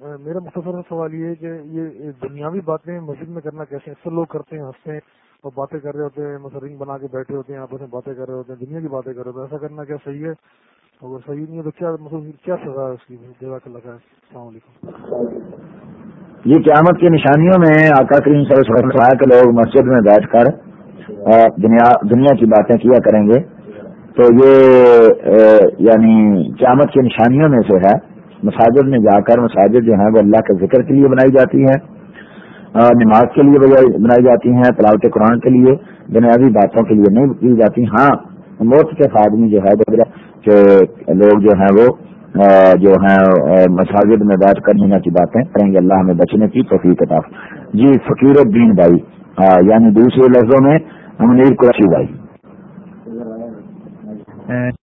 میرا مختصر سوال یہ ہے کہ یہ دنیاوی باتیں مسجد میں کرنا کیسے اکثر لوگ کرتے ہیں، ہنستے ہیں اور باتیں کر رہے ہوتے ہیں مسرنگ بنا کے بیٹھے ہوتے ہیں، آپس میں باتیں کر رہے ہوتے ہیں، دنیا کی باتیں کر رہے ہوتے ہیں۔ ایسا کرنا کیا صحیح ہے؟ اگر صحیح نہیں ہے تو کیا مطلب کیا سزا ہے اس کی؟ جزاک اللہ خیر۔ السلام علیکم۔ یہ قیامت کی نشانیوں میں آقا کریم صلی اللہ علیہ وسلم کے لوگ مسجد میں بیٹھ کر دنیا کی باتیں کیا کریں گے؟ تو یہ یعنی قیامت کی نشانیوں میں سے ہے۔ مساجد میں جا کر مساجد جو ہیں وہ اللہ کے ذکر کے لیے بنائی جاتی ہیں نماز کے لیے بنائی جاتی ہیں، تلاوت قرآن کے لیے بنیادی باتوں کے لیے نہیں کی جاتی۔ ہاں موت کے آدمی جو ہے کہ لوگ جو ہیں وہ جو ہیں مساجد میں بیٹھ کر ہینا کی باتیں کریں گے۔ اللہ ہمیں بچنے کی توفیق کتاب جی فقیر الدین بھائی یعنی دوسرے لفظوں میں منیر قرشی بھائی۔